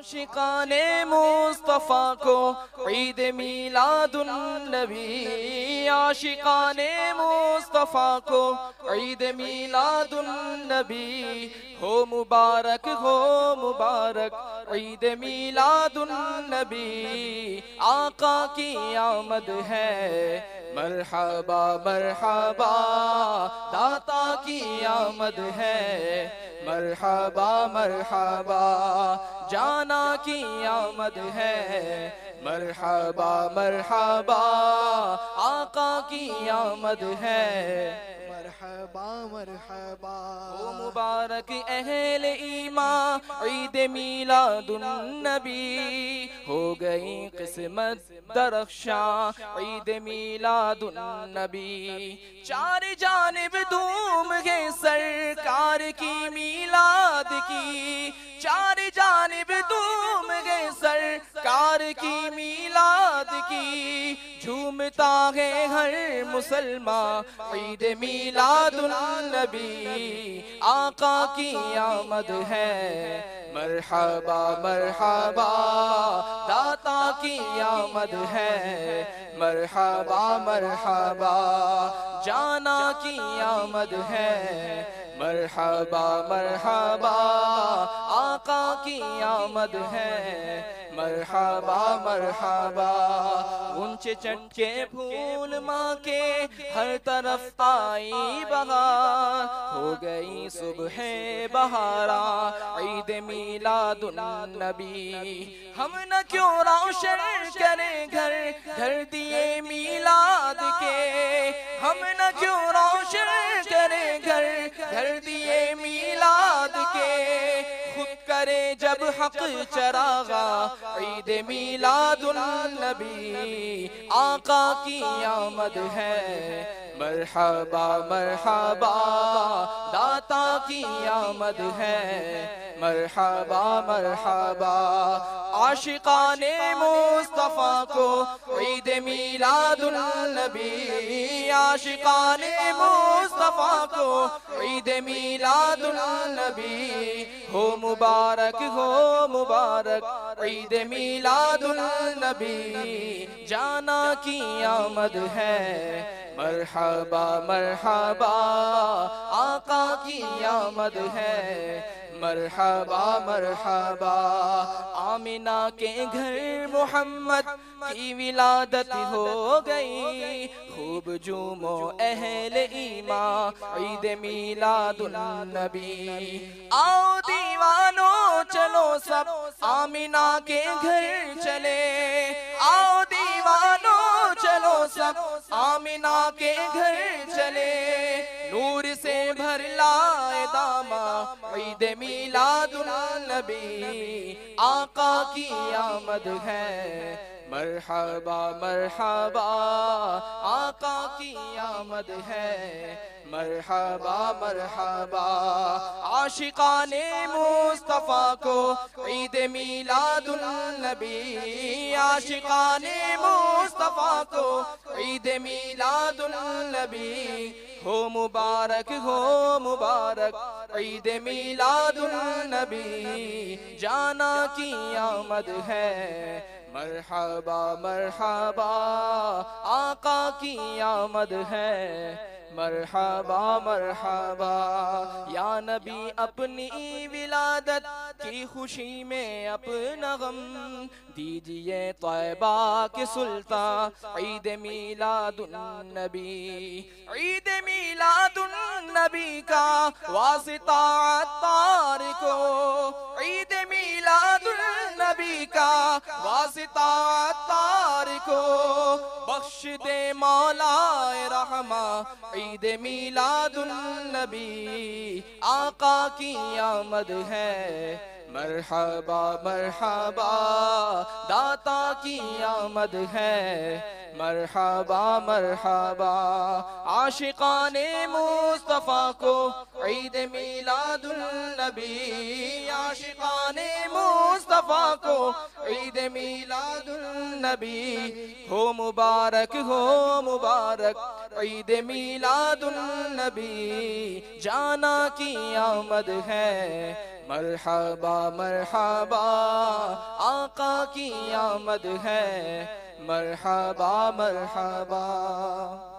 عاشقان مصطفیٰ کو عید میلاد النبی، عاشقان مصطفیٰ کو عید میلاد النبی، ہو مبارک ہو مبارک، عید میلاد النبی، آقا کی آمد ہے، مرحبا مرحبا، داتا کی آمد ہے مرحبا مرحبا جانا کی آمد ہے۔ مرحبا مرحبا آقا کی آمد ہے۔ مرحبا مرحبا. او مبارک اہل ایمان، عید میلاد النبی. ہو گئی قسمت درخشاں، عید میلاد النبی. چار جانب دوم گئے سرکار کی میلاد کی. چار جانب دوم گئے سرکار کی میلاد کی جھومتا ہے ہر مسلمان، عید میلاد النبی، آقا کی آمد ہے۔ مرحبا مرحبا، داتا کی آمد ہے۔ مرحبا مرحبا، جانا کی آمد ہے۔ مرحبا مرحبا، آقا کی آمد ہے۔ مرحبا مرحبا، اونچے چنچے پھول ماں کے ہر طرف آئی بہار۔ ہو گئی صبح بہارا، عید میلاد النبی۔ ہم نہ کیوں روشن کریں گھر گھر دیے میلاد کے۔ ہم نہ کیوں روشن کریں گھر کرے جب حق چراغا عید میلاد النبی آقا کی آمد ہے مرحبا مرحبا داتا کی آمد ہے مرحبا مرحبا، عاشقان مصطفیٰ کو عید میلاد النبی، عاشقان مصطفیٰ کو عید میلاد النبی، ہو مبارک ہو مبارک، عید میلاد النبی، جانا کی آمد ہے، مرحبا مرحبا، آقا کی آمد ہے مرحبا مرحبا، آمینہ کے گھر محمد کی ولادت ہو گئی۔ خوب جومو اہل ایمان، عید میلاد النبی۔ آؤ دیوانو چلو سب آمینہ کے گھر چلے۔ آمینہ کے گھر چلے نور سے بھر لائے داما عید میلاد النبی، آقا کی آمد ہے۔ مرحبا مرحبا، آقا کی آمد ہے۔ مرحبا مرحبا، عاشقان مصطفیٰ کو عید میلاد النبی۔ عاشقان مصطفیٰ کو عید میلاد النبی۔ ہو مبارک ہو مبارک، عید میلاد النبی۔ جانا کی آمد ہے۔ مرحبا مرحبا، آقا کی آمد ہے۔ مرحبا مرحبا، یا نبی اپنی ولادت کی خوشی میں اپنا غم۔ دیجیے طیبہ کے سلطان، عید میلاد النبی۔ عید میلاد النبی کا واسطہ عطار کو۔ عید میلاد النبی کا واسطہ عطار کو بخش دے مولا رحمہ عید میلاد النبی آقا کی آمد ہے مرحبا مرحبا داتا کی آمد ہے مرحبا مرحبا، عاشقان مصطفیٰ کو عید میلاد النبی، عاشقان مصطفیٰ کو عید میلاد النبی، ہو مبارک ہو مبارک، عید میلاد النبی، جانا کی آمد ہے، مرحبا مرحبا، آقا کی آمد ہے مرحبا مرحبا۔